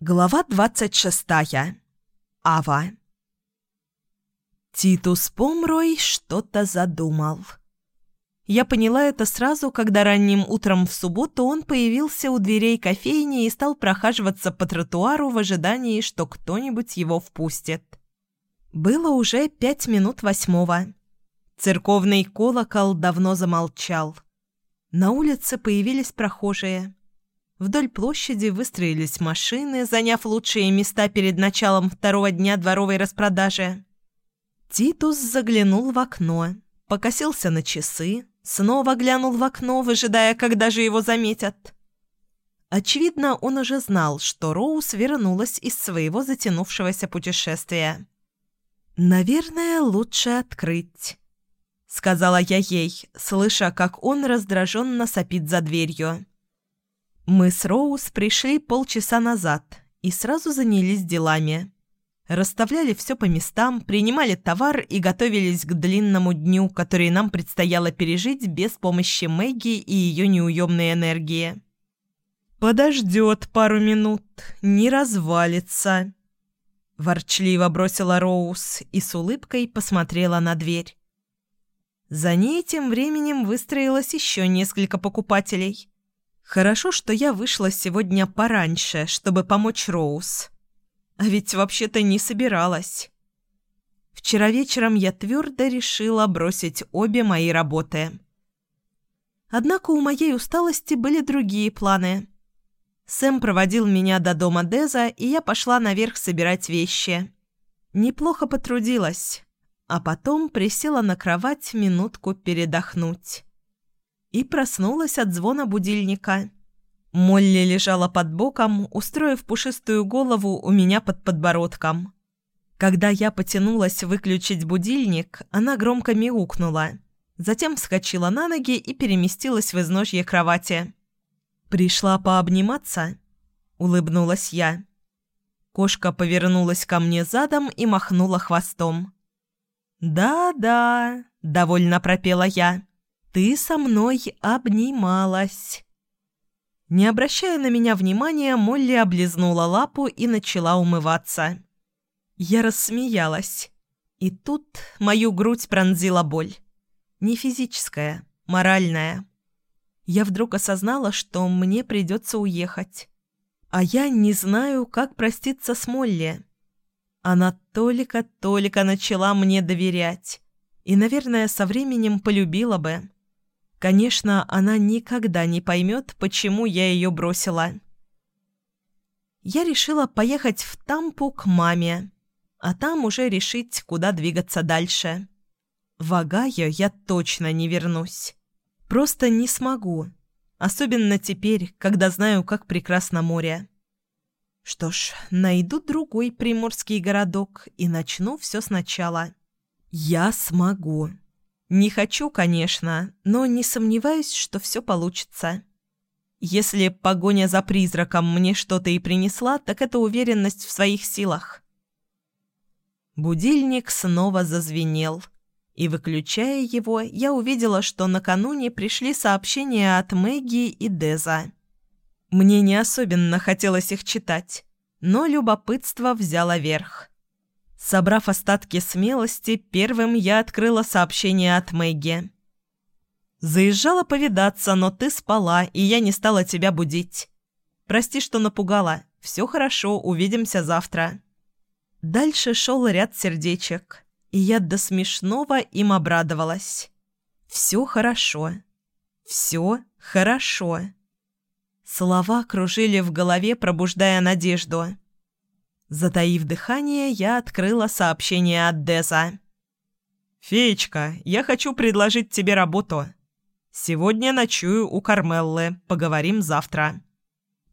Глава двадцать шестая. Ава. Титус Помрой что-то задумал. Я поняла это сразу, когда ранним утром в субботу он появился у дверей кофейни и стал прохаживаться по тротуару в ожидании, что кто-нибудь его впустит. Было уже пять минут восьмого. Церковный колокол давно замолчал. На улице появились прохожие. Вдоль площади выстроились машины, заняв лучшие места перед началом второго дня дворовой распродажи. Титус заглянул в окно, покосился на часы, снова глянул в окно, выжидая, когда же его заметят. Очевидно, он уже знал, что Роуз вернулась из своего затянувшегося путешествия. «Наверное, лучше открыть», — сказала я ей, слыша, как он раздраженно сопит за дверью. Мы с Роуз пришли полчаса назад и сразу занялись делами. Расставляли все по местам, принимали товар и готовились к длинному дню, который нам предстояло пережить без помощи Мэгги и ее неуемной энергии. «Подождет пару минут, не развалится», – ворчливо бросила Роуз и с улыбкой посмотрела на дверь. За ней тем временем выстроилось еще несколько покупателей – Хорошо, что я вышла сегодня пораньше, чтобы помочь Роуз. А ведь вообще-то не собиралась. Вчера вечером я твердо решила бросить обе мои работы. Однако у моей усталости были другие планы. Сэм проводил меня до дома Деза, и я пошла наверх собирать вещи. Неплохо потрудилась, а потом присела на кровать минутку передохнуть и проснулась от звона будильника. Молли лежала под боком, устроив пушистую голову у меня под подбородком. Когда я потянулась выключить будильник, она громко мяукнула. Затем вскочила на ноги и переместилась в изножье кровати. «Пришла пообниматься?» – улыбнулась я. Кошка повернулась ко мне задом и махнула хвостом. «Да-да», – довольно пропела я ты со мной обнималась». Не обращая на меня внимания, Молли облизнула лапу и начала умываться. Я рассмеялась. И тут мою грудь пронзила боль. Не физическая, моральная. Я вдруг осознала, что мне придется уехать. А я не знаю, как проститься с Молли. Она только-только начала мне доверять. И, наверное, со временем полюбила бы. Конечно, она никогда не поймет, почему я ее бросила. Я решила поехать в Тампу к маме, а там уже решить, куда двигаться дальше. В Огайо я точно не вернусь. Просто не смогу. Особенно теперь, когда знаю, как прекрасно море. Что ж, найду другой приморский городок и начну все сначала. Я смогу. Не хочу, конечно, но не сомневаюсь, что все получится. Если погоня за призраком мне что-то и принесла, так это уверенность в своих силах. Будильник снова зазвенел. И, выключая его, я увидела, что накануне пришли сообщения от Мэгги и Деза. Мне не особенно хотелось их читать, но любопытство взяло верх. Собрав остатки смелости, первым я открыла сообщение от Мэгги. «Заезжала повидаться, но ты спала, и я не стала тебя будить. Прости, что напугала. Все хорошо, увидимся завтра». Дальше шел ряд сердечек, и я до смешного им обрадовалась. «Все хорошо. Все хорошо». Слова кружили в голове, пробуждая надежду. Затаив дыхание, я открыла сообщение от Деза. «Феечка, я хочу предложить тебе работу. Сегодня ночую у Кармеллы, поговорим завтра».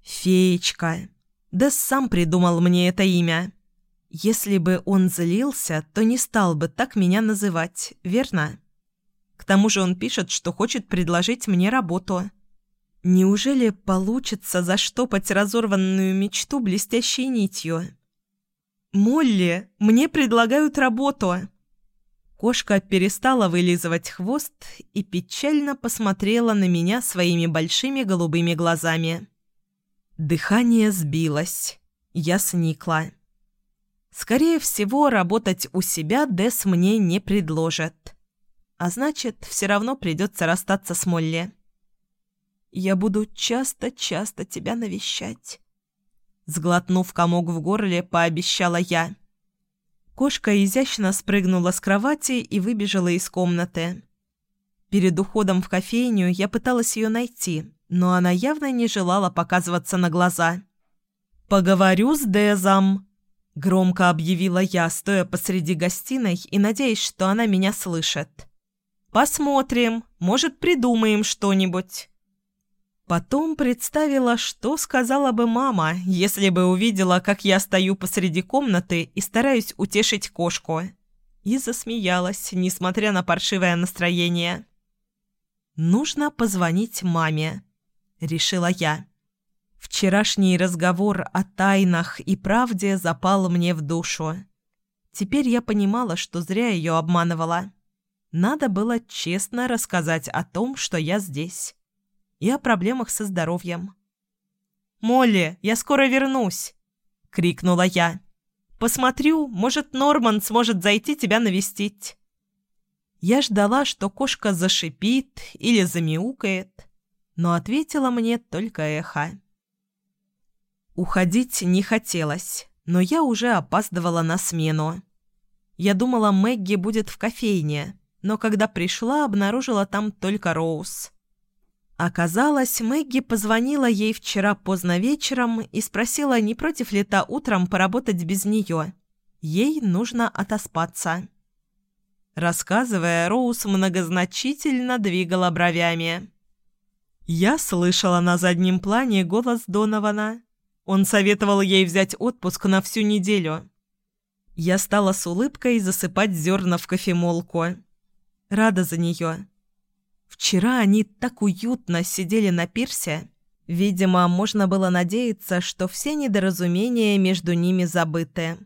«Феечка». Дез сам придумал мне это имя. Если бы он злился, то не стал бы так меня называть, верно? К тому же он пишет, что хочет предложить мне работу. Неужели получится заштопать разорванную мечту блестящей нитью?» «Молли, мне предлагают работу!» Кошка перестала вылизывать хвост и печально посмотрела на меня своими большими голубыми глазами. Дыхание сбилось. Я сникла. Скорее всего, работать у себя Дес мне не предложит. А значит, все равно придется расстаться с Молли. Я буду часто-часто тебя навещать. Сглотнув комок в горле, пообещала я. Кошка изящно спрыгнула с кровати и выбежала из комнаты. Перед уходом в кофейню я пыталась ее найти, но она явно не желала показываться на глаза. «Поговорю с Дезом», — громко объявила я, стоя посреди гостиной и надеясь, что она меня слышит. «Посмотрим, может, придумаем что-нибудь». Потом представила, что сказала бы мама, если бы увидела, как я стою посреди комнаты и стараюсь утешить кошку. И засмеялась, несмотря на паршивое настроение. «Нужно позвонить маме», — решила я. Вчерашний разговор о тайнах и правде запал мне в душу. Теперь я понимала, что зря ее обманывала. Надо было честно рассказать о том, что я здесь и о проблемах со здоровьем. «Молли, я скоро вернусь!» — крикнула я. «Посмотрю, может, Норман сможет зайти тебя навестить». Я ждала, что кошка зашипит или замяукает, но ответила мне только эхо. Уходить не хотелось, но я уже опаздывала на смену. Я думала, Мэгги будет в кофейне, но когда пришла, обнаружила там только Роуз. Оказалось, Мэгги позвонила ей вчера поздно вечером и спросила, не против ли та утром поработать без нее. Ей нужно отоспаться. Рассказывая, Роуз многозначительно двигала бровями. Я слышала на заднем плане голос Донована. Он советовал ей взять отпуск на всю неделю. Я стала с улыбкой засыпать зерна в кофемолку. Рада за нее. Вчера они так уютно сидели на пирсе. Видимо, можно было надеяться, что все недоразумения между ними забыты.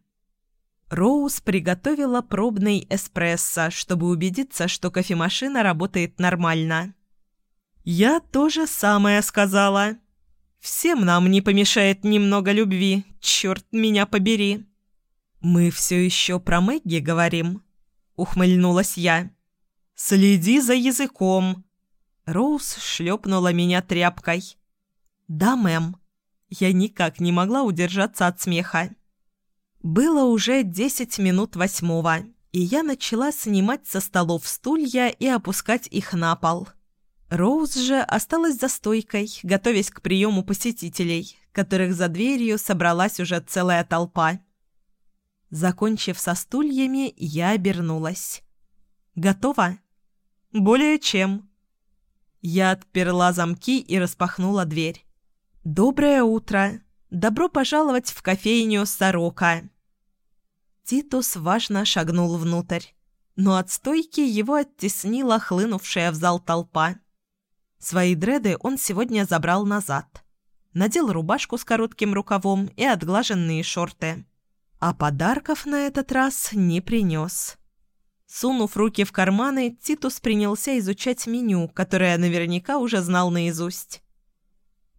Роуз приготовила пробный эспрессо, чтобы убедиться, что кофемашина работает нормально. «Я тоже самое сказала. Всем нам не помешает немного любви, черт меня побери». «Мы все еще про Мэгги говорим?» — ухмыльнулась я. «Следи за языком!» Роуз шлепнула меня тряпкой. «Да, мэм». Я никак не могла удержаться от смеха. Было уже десять минут восьмого, и я начала снимать со столов стулья и опускать их на пол. Роуз же осталась за стойкой, готовясь к приему посетителей, которых за дверью собралась уже целая толпа. Закончив со стульями, я обернулась. «Готово?» «Более чем». Я отперла замки и распахнула дверь. «Доброе утро! Добро пожаловать в кофейню «Сорока». Титус важно шагнул внутрь, но от стойки его оттеснила хлынувшая в зал толпа. Свои дреды он сегодня забрал назад. Надел рубашку с коротким рукавом и отглаженные шорты. А подарков на этот раз не принес. Сунув руки в карманы, Титус принялся изучать меню, которое наверняка уже знал наизусть.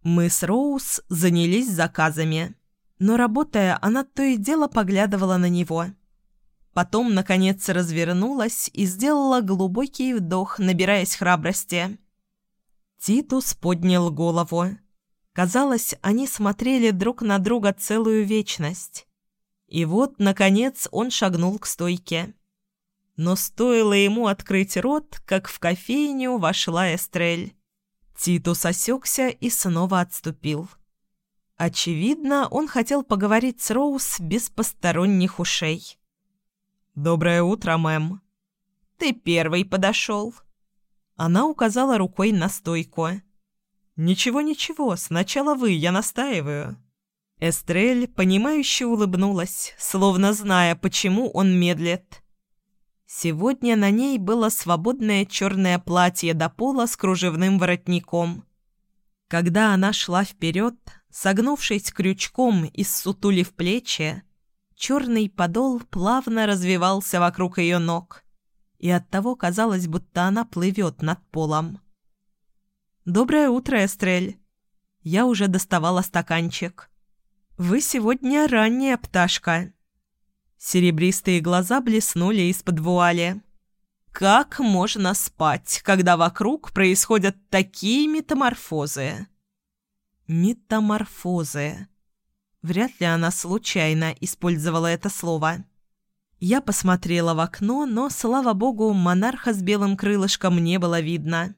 Мы с Роуз занялись заказами, но, работая, она то и дело поглядывала на него. Потом, наконец, развернулась и сделала глубокий вдох, набираясь храбрости. Титус поднял голову. Казалось, они смотрели друг на друга целую вечность. И вот, наконец, он шагнул к стойке. Но стоило ему открыть рот, как в кофейню вошла Эстрель. Титус осекся и снова отступил. Очевидно, он хотел поговорить с Роуз без посторонних ушей. «Доброе утро, мэм». «Ты первый подошел». Она указала рукой на стойку. «Ничего-ничего, сначала вы, я настаиваю». Эстрель, понимающе улыбнулась, словно зная, почему он медлит. Сегодня на ней было свободное черное платье до пола с кружевным воротником. Когда она шла вперед, согнувшись крючком и ссутулив плечи, черный подол плавно развивался вокруг ее ног, и оттого казалось, будто она плывет над полом. «Доброе утро, Эстрель!» Я уже доставала стаканчик. «Вы сегодня ранняя пташка». Серебристые глаза блеснули из-под вуали. «Как можно спать, когда вокруг происходят такие метаморфозы?» «Метаморфозы». Вряд ли она случайно использовала это слово. Я посмотрела в окно, но, слава богу, монарха с белым крылышком не было видно.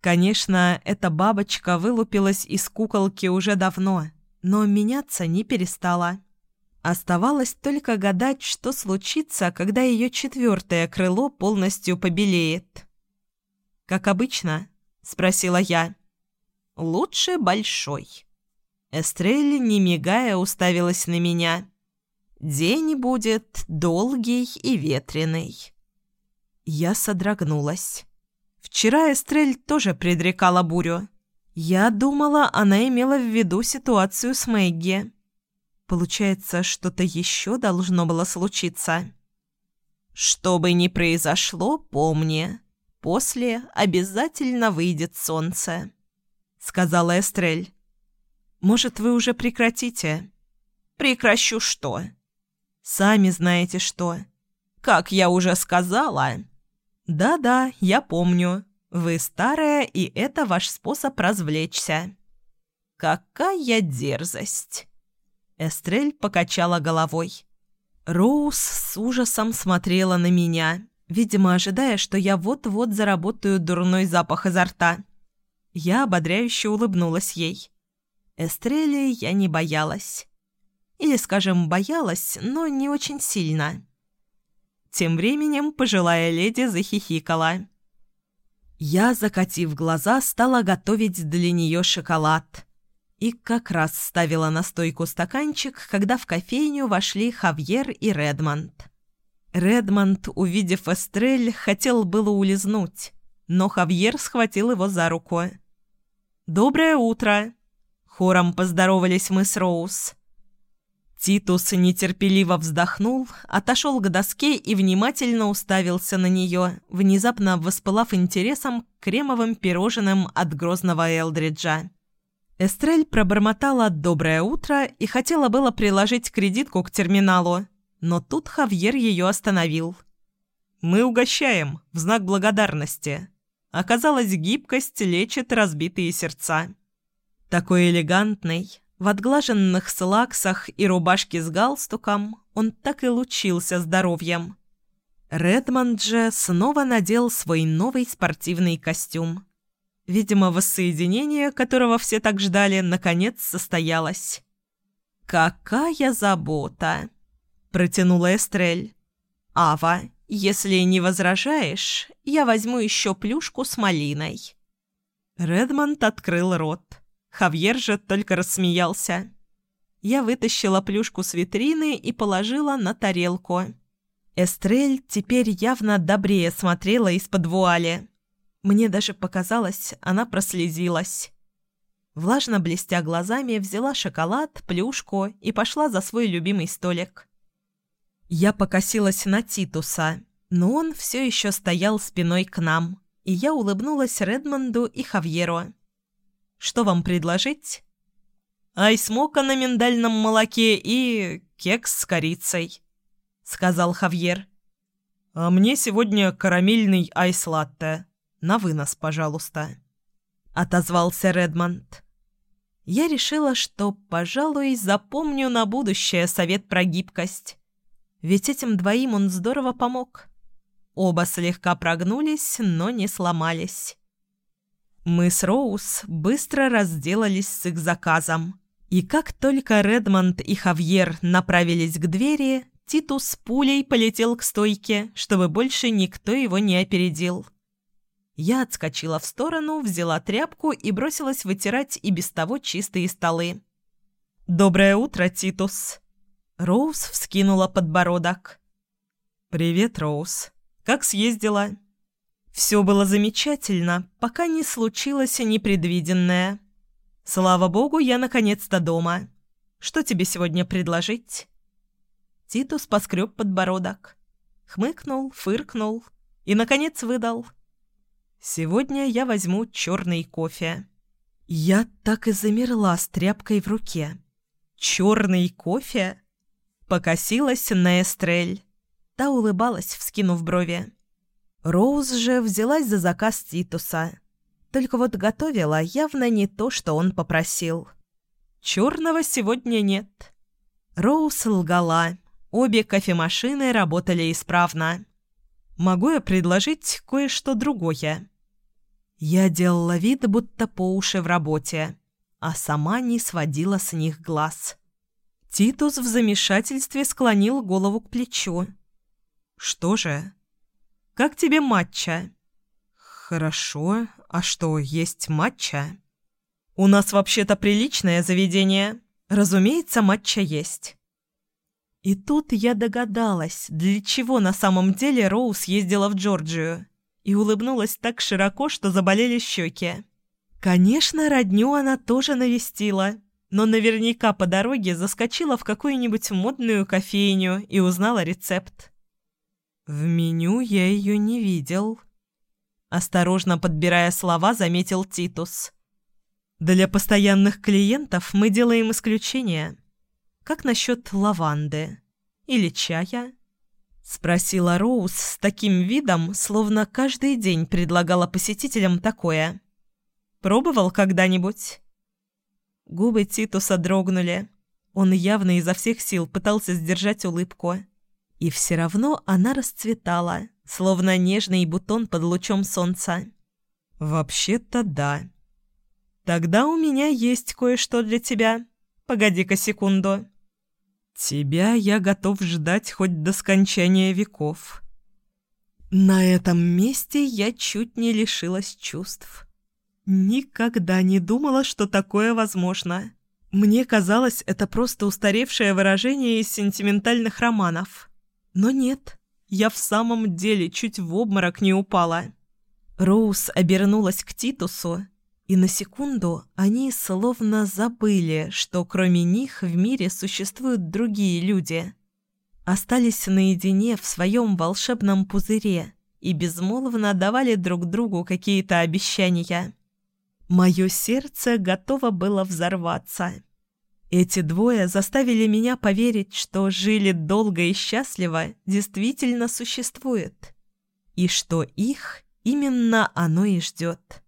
Конечно, эта бабочка вылупилась из куколки уже давно, но меняться не перестала. Оставалось только гадать, что случится, когда ее четвертое крыло полностью побелеет. «Как обычно?» – спросила я. «Лучше большой». Эстрелли, не мигая, уставилась на меня. «День будет долгий и ветреный». Я содрогнулась. Вчера Эстрель тоже предрекала бурю. Я думала, она имела в виду ситуацию с Мэгги. Получается, что-то еще должно было случиться. Что бы ни произошло, помни, после обязательно выйдет солнце, сказала Эстрель. Может, вы уже прекратите? Прекращу что? Сами знаете что. Как я уже сказала, «Да-да, я помню. Вы старая, и это ваш способ развлечься». «Какая дерзость!» Эстрель покачала головой. Роуз с ужасом смотрела на меня, видимо, ожидая, что я вот-вот заработаю дурной запах изо рта. Я ободряюще улыбнулась ей. Эстрели я не боялась. Или, скажем, боялась, но не очень сильно. Тем временем пожилая леди захихикала. Я, закатив глаза, стала готовить для нее шоколад. И как раз ставила на стойку стаканчик, когда в кофейню вошли Хавьер и Редмонд. Редмонд, увидев Эстрель, хотел было улизнуть, но Хавьер схватил его за руку. «Доброе утро!» Хором поздоровались мы с Роуз. Титус нетерпеливо вздохнул, отошел к доске и внимательно уставился на нее, внезапно воспылав интересом к кремовым пирожным от грозного Элдриджа. Эстрель пробормотала «доброе утро» и хотела было приложить кредитку к терминалу, но тут Хавьер ее остановил. «Мы угощаем, в знак благодарности. Оказалось, гибкость лечит разбитые сердца». Такой элегантный, в отглаженных слаксах и рубашке с галстуком он так и лучился здоровьем. Редмонд же снова надел свой новый спортивный костюм. Видимо, воссоединение, которого все так ждали, наконец состоялось. «Какая забота!» – протянула Эстрель. «Ава, если не возражаешь, я возьму еще плюшку с малиной». Редмонд открыл рот. Хавьер же только рассмеялся. Я вытащила плюшку с витрины и положила на тарелку. Эстрель теперь явно добрее смотрела из-под вуали. Мне даже показалось, она прослезилась. Влажно блестя глазами, взяла шоколад, плюшку и пошла за свой любимый столик. Я покосилась на Титуса, но он все еще стоял спиной к нам, и я улыбнулась Редмонду и Хавьеру. Что вам предложить?» «Айсмока на миндальном молоке и кекс с корицей», — сказал Хавьер. «А мне сегодня карамельный айс-латте. На вынос, пожалуйста», — отозвался Редмонд. Я решила, что, пожалуй, запомню на будущее совет про гибкость. Ведь этим двоим он здорово помог. Оба слегка прогнулись, но не сломались. Мы с Роуз быстро разделались с их заказом. И как только Редмонд и Хавьер направились к двери, Титус пулей полетел к стойке, чтобы больше никто его не опередил. Я отскочила в сторону, взяла тряпку и бросилась вытирать и без того чистые столы. «Доброе утро, Титус!» Роуз вскинула подбородок. «Привет, Роуз. Как съездила?» Все было замечательно, пока не случилось непредвиденное. Слава богу, я наконец-то дома. Что тебе сегодня предложить?» Титус поскреб подбородок. Хмыкнул, фыркнул и, наконец, выдал. «Сегодня я возьму черный кофе». Я так и замерла с тряпкой в руке. «Черный кофе?» Покосилась на Эстрель. Та улыбалась, вскинув брови. Роуз же взялась за заказ Титуса. Только вот готовила явно не то, что он попросил. «Черного сегодня нет». Роуз лгала. Обе кофемашины работали исправно. «Могу я предложить кое-что другое?» Я делала вид, будто по уши в работе, а сама не сводила с них глаз. Титус в замешательстве склонил голову к плечу. «Что же?» «Как тебе матча?» «Хорошо. А что, есть матча?» «У нас вообще-то приличное заведение. Разумеется, матча есть». И тут я догадалась, для чего на самом деле Роуз ездила в Джорджию, и улыбнулась так широко, что заболели щеки. Конечно, родню она тоже навестила, но наверняка по дороге заскочила в какую-нибудь модную кофейню и узнала рецепт. В меню я ее не видел. Осторожно подбирая слова, заметил Титус. Для постоянных клиентов мы делаем исключение. Как насчет лаванды? Или чая? Спросила Роуз с таким видом, словно каждый день предлагала посетителям такое. Пробовал когда-нибудь? Губы Титуса дрогнули. Он явно изо всех сил пытался сдержать улыбку. И все равно она расцветала, словно нежный бутон под лучом солнца. «Вообще-то да», «Тогда у меня есть кое-что для тебя. Погоди-ка секунду». «Тебя я готов ждать хоть до скончания веков». На этом месте я чуть не лишилась чувств. Никогда не думала, что такое возможно. Мне казалось, это просто устаревшее выражение из сентиментальных романов. Но нет, я в самом деле чуть в обморок не упала. Роуз обернулась к Титусу, и на секунду они словно забыли, что кроме них в мире существуют другие люди. Остались наедине в своем волшебном пузыре и безмолвно давали друг другу какие-то обещания. Мое сердце готово было взорваться. Эти двое заставили меня поверить, что жили долго и счастливо действительно существует, и что их именно оно и ждет.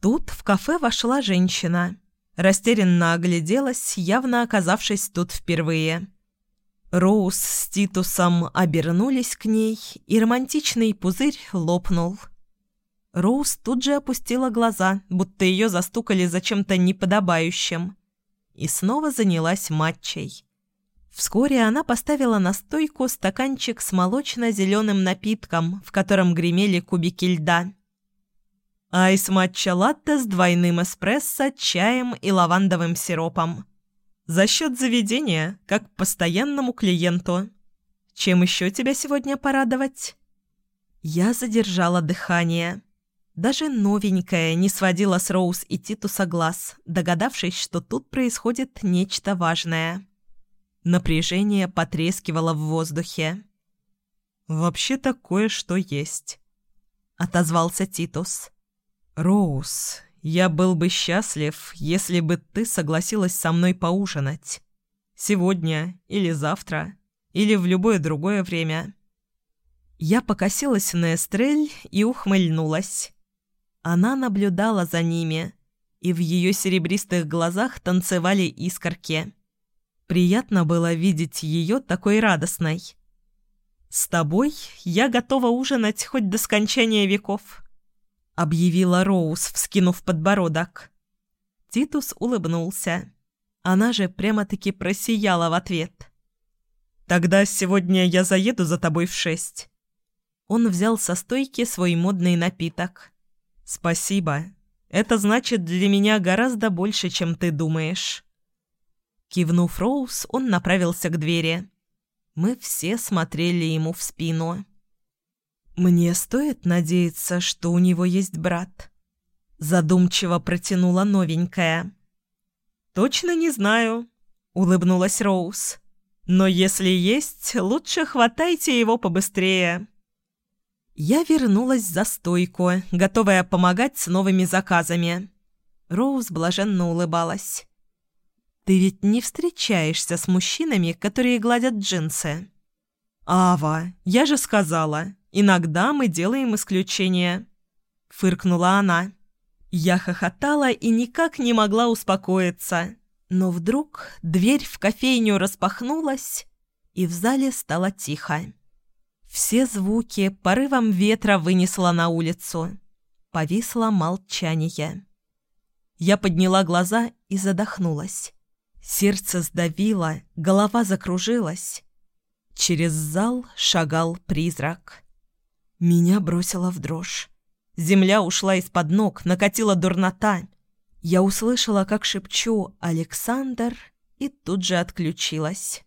Тут в кафе вошла женщина. Растерянно огляделась, явно оказавшись тут впервые. Роуз с Титусом обернулись к ней, и романтичный пузырь лопнул. Роуз тут же опустила глаза, будто ее застукали за чем-то неподобающим, и снова занялась матчей. Вскоре она поставила на стойку стаканчик с молочно-зеленым напитком, в котором гремели кубики льда. Айс матча латте с двойным эспрессо, чаем и лавандовым сиропом. За счет заведения, как постоянному клиенту. Чем еще тебя сегодня порадовать? Я задержала дыхание. Даже новенькая не сводила с Роуз и Титуса глаз, догадавшись, что тут происходит нечто важное. Напряжение потрескивало в воздухе. «Вообще такое, что есть», — отозвался Титус. «Роуз, я был бы счастлив, если бы ты согласилась со мной поужинать. Сегодня или завтра, или в любое другое время». Я покосилась на Эстрель и ухмыльнулась. Она наблюдала за ними, и в ее серебристых глазах танцевали искорки. Приятно было видеть ее такой радостной. «С тобой я готова ужинать хоть до скончания веков», объявила Роуз, вскинув подбородок. Титус улыбнулся. Она же прямо-таки просияла в ответ. «Тогда сегодня я заеду за тобой в шесть». Он взял со стойки свой модный напиток. «Спасибо. Это значит для меня гораздо больше, чем ты думаешь». Кивнув Роуз, он направился к двери. Мы все смотрели ему в спину. «Мне стоит надеяться, что у него есть брат?» Задумчиво протянула новенькая. «Точно не знаю», — улыбнулась Роуз. «Но если есть, лучше хватайте его побыстрее». Я вернулась за стойку, готовая помогать с новыми заказами. Роуз блаженно улыбалась. Ты ведь не встречаешься с мужчинами, которые гладят джинсы. «Ава, я же сказала, иногда мы делаем исключения», — фыркнула она. Я хохотала и никак не могла успокоиться. Но вдруг дверь в кофейню распахнулась, и в зале стало тихо. Все звуки порывом ветра вынесло на улицу. Повисло молчание. Я подняла глаза и задохнулась. Сердце сдавило, голова закружилась. Через зал шагал призрак. Меня бросило в дрожь. Земля ушла из-под ног, накатила дурнота. Я услышала, как шепчу «Александр» и тут же отключилась.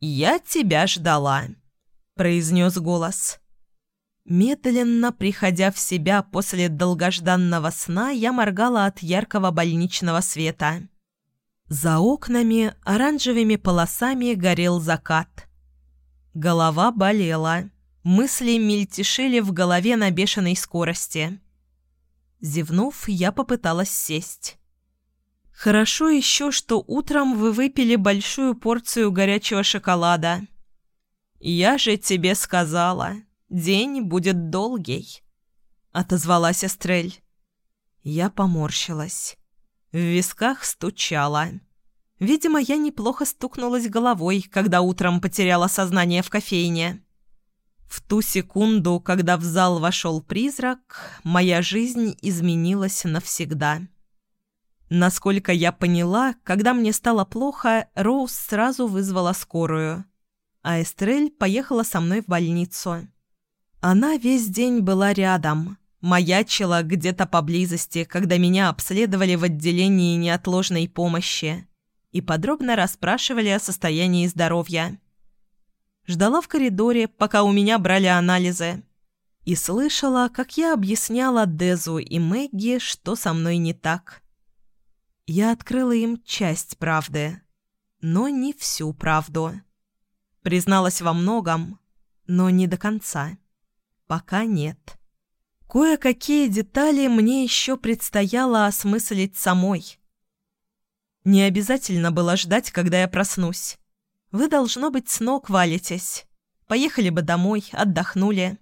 «Я тебя ждала», — произнес голос. Медленно приходя в себя после долгожданного сна, я моргала от яркого больничного света. За окнами оранжевыми полосами горел закат. Голова болела. Мысли мельтешили в голове на бешеной скорости. Зевнув, я попыталась сесть. «Хорошо еще, что утром вы выпили большую порцию горячего шоколада. Я же тебе сказала, День будет долгий», — отозвалась Эстрель. Я поморщилась. В висках стучала. Видимо, я неплохо стукнулась головой, когда утром потеряла сознание в кофейне. В ту секунду, когда в зал вошел призрак, моя жизнь изменилась навсегда. Насколько я поняла, когда мне стало плохо, Роуз сразу вызвала скорую, а Эстрель поехала со мной в больницу. Она весь день была рядом, маячила где-то поблизости, когда меня обследовали в отделении неотложной помощи и подробно расспрашивали о состоянии здоровья. Ждала в коридоре, пока у меня брали анализы. И слышала, как я объясняла Дезу и Мэгги, что со мной не так. Я открыла им часть правды, но не всю правду. Призналась во многом, но не до конца. Пока нет. Кое-какие детали мне еще предстояло осмыслить самой. Не обязательно было ждать, когда я проснусь. Вы, должно быть, с ног валитесь. Поехали бы домой, отдохнули.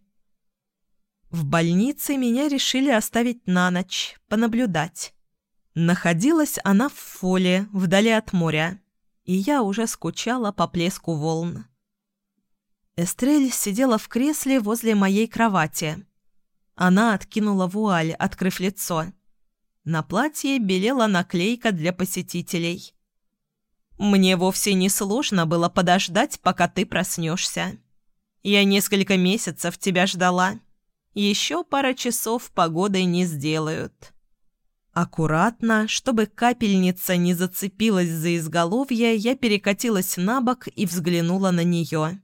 В больнице меня решили оставить на ночь, понаблюдать. Находилась она в фоле, вдали от моря, и я уже скучала по плеску волн. Эстрель сидела в кресле возле моей кровати. Она откинула вуаль, открыв лицо. На платье белела наклейка для посетителей. «Мне вовсе не сложно было подождать, пока ты проснешься. Я несколько месяцев тебя ждала. Еще пара часов погодой не сделают». Аккуратно, чтобы капельница не зацепилась за изголовье, я перекатилась на бок и взглянула на нее.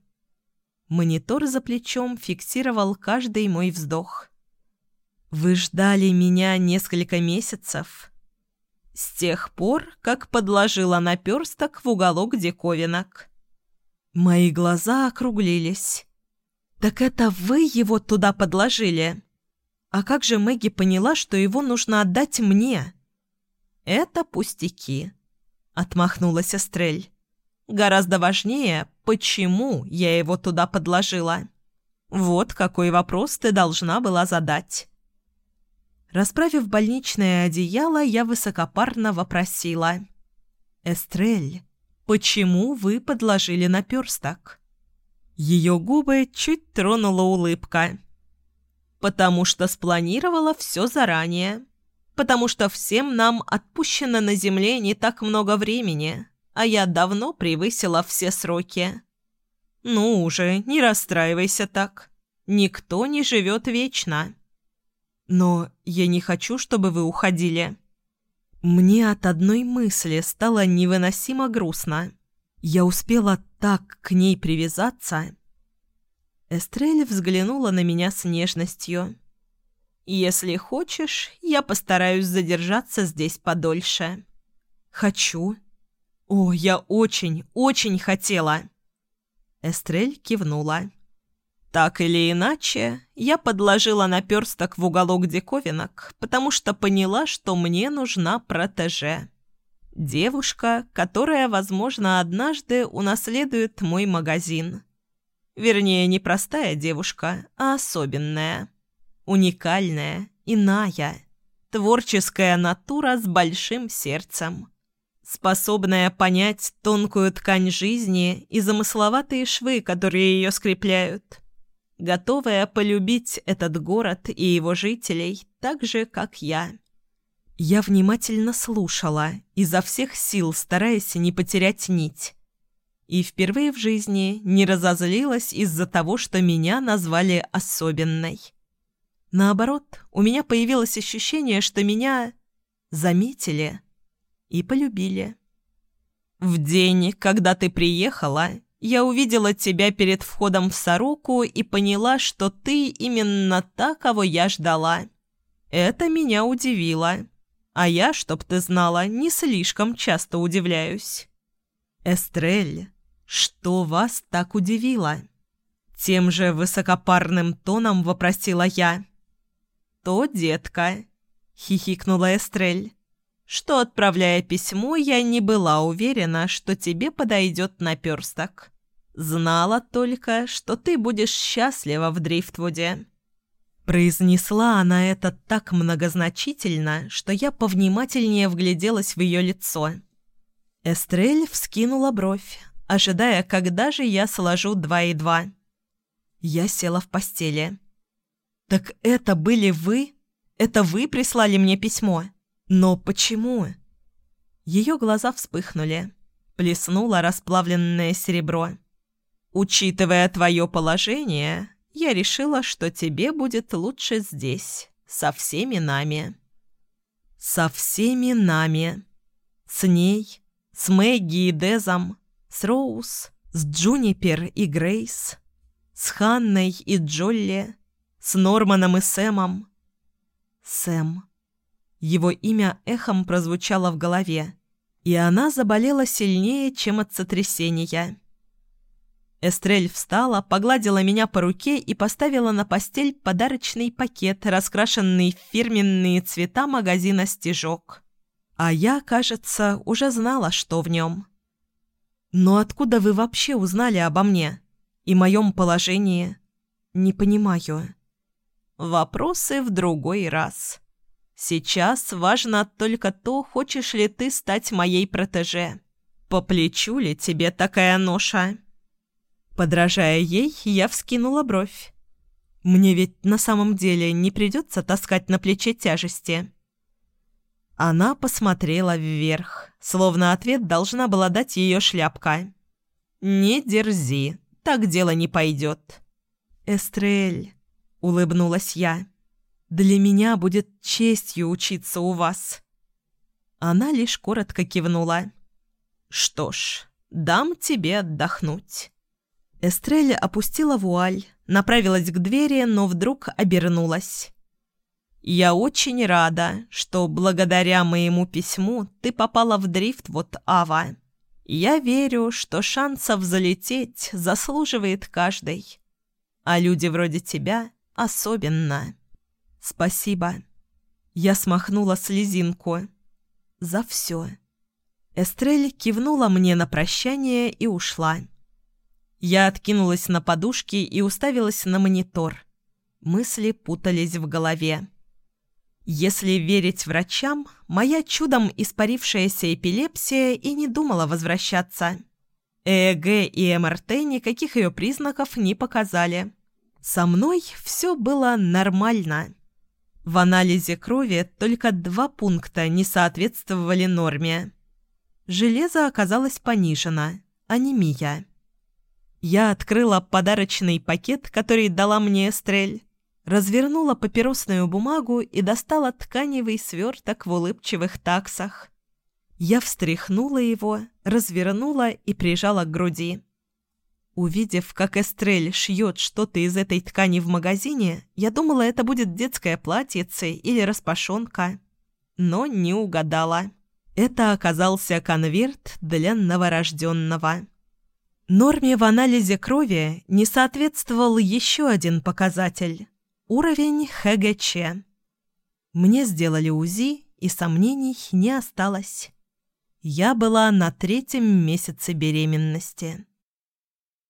Монитор за плечом фиксировал каждый мой вздох. «Вы ждали меня несколько месяцев?» «С тех пор, как подложила наперсток в уголок диковинок». Мои глаза округлились. «Так это вы его туда подложили?» «А как же Мэгги поняла, что его нужно отдать мне?» «Это пустяки», — отмахнулась Эстрель. Гораздо важнее, почему я его туда подложила. Вот какой вопрос ты должна была задать. Расправив больничное одеяло, я высокопарно вопросила. «Эстрель, почему вы подложили наперсток?» Ее губы чуть тронула улыбка. «Потому что спланировала все заранее. Потому что всем нам отпущено на земле не так много времени а я давно превысила все сроки. Ну уже, не расстраивайся так. Никто не живет вечно. Но я не хочу, чтобы вы уходили. Мне от одной мысли стало невыносимо грустно. Я успела так к ней привязаться. Эстрель взглянула на меня с нежностью. «Если хочешь, я постараюсь задержаться здесь подольше». «Хочу», «О, я очень, очень хотела!» Эстрель кивнула. Так или иначе, я подложила наперсток в уголок диковинок, потому что поняла, что мне нужна протеже. Девушка, которая, возможно, однажды унаследует мой магазин. Вернее, не простая девушка, а особенная. Уникальная, иная. Творческая натура с большим сердцем. Способная понять тонкую ткань жизни и замысловатые швы, которые ее скрепляют готовая полюбить этот город и его жителей так же, как я. Я внимательно слушала, изо всех сил стараясь не потерять нить. И впервые в жизни не разозлилась из-за того, что меня назвали особенной. Наоборот, у меня появилось ощущение, что меня заметили и полюбили. В день, когда ты приехала, я увидела тебя перед входом в сороку и поняла, что ты именно та, кого я ждала. Это меня удивило. А я, чтоб ты знала, не слишком часто удивляюсь. Эстрель, что вас так удивило? Тем же высокопарным тоном вопросила я. «То, детка», — хихикнула Эстрель, что, отправляя письмо, я не была уверена, что тебе подойдет наперсток. Знала только, что ты будешь счастлива в Дрифтвуде». Произнесла она это так многозначительно, что я повнимательнее вгляделась в ее лицо. Эстрель вскинула бровь, ожидая, когда же я сложу два и два. Я села в постели. «Так это были вы? Это вы прислали мне письмо? Но почему?» Ее глаза вспыхнули. Плеснуло расплавленное серебро. Учитывая твое положение, я решила, что тебе будет лучше здесь, со всеми нами». «Со всеми нами. С ней, с Мэгги и Дезом, с Роуз, с Джунипер и Грейс, с Ханной и Джолли, с Норманом и Сэмом». «Сэм». Его имя эхом прозвучало в голове, и она заболела сильнее, чем от сотрясения. Эстрель встала, погладила меня по руке и поставила на постель подарочный пакет, раскрашенный в фирменные цвета магазина «Стежок». А я, кажется, уже знала, что в нем. «Но откуда вы вообще узнали обо мне? И моем положении?» «Не понимаю». «Вопросы в другой раз. Сейчас важно только то, хочешь ли ты стать моей протеже. По плечу ли тебе такая ноша?» Подражая ей, я вскинула бровь. «Мне ведь на самом деле не придется таскать на плече тяжести». Она посмотрела вверх, словно ответ должна была дать ее шляпка. «Не дерзи, так дело не пойдет». «Эстрель», — улыбнулась я, — «для меня будет честью учиться у вас». Она лишь коротко кивнула. «Что ж, дам тебе отдохнуть». Эстреля опустила вуаль, направилась к двери, но вдруг обернулась. «Я очень рада, что благодаря моему письму ты попала в дрифт вот Ава. Я верю, что шансов залететь заслуживает каждый. А люди вроде тебя особенно. Спасибо». Я смахнула слезинку. «За все». Эстрель кивнула мне на прощание и ушла. Я откинулась на подушки и уставилась на монитор. Мысли путались в голове. Если верить врачам, моя чудом испарившаяся эпилепсия и не думала возвращаться. ЭЭГ и МРТ никаких ее признаков не показали. Со мной все было нормально. В анализе крови только два пункта не соответствовали норме. Железо оказалось понижено. Анемия. Я открыла подарочный пакет, который дала мне Эстрель, развернула папиросную бумагу и достала тканевый сверток в улыбчивых таксах. Я встряхнула его, развернула и прижала к груди. Увидев, как Эстрель шьет что-то из этой ткани в магазине, я думала, это будет детское платьице или распашонка. Но не угадала. Это оказался конверт для новорожденного. Норме в анализе крови не соответствовал еще один показатель – уровень ХГЧ. Мне сделали УЗИ, и сомнений не осталось. Я была на третьем месяце беременности.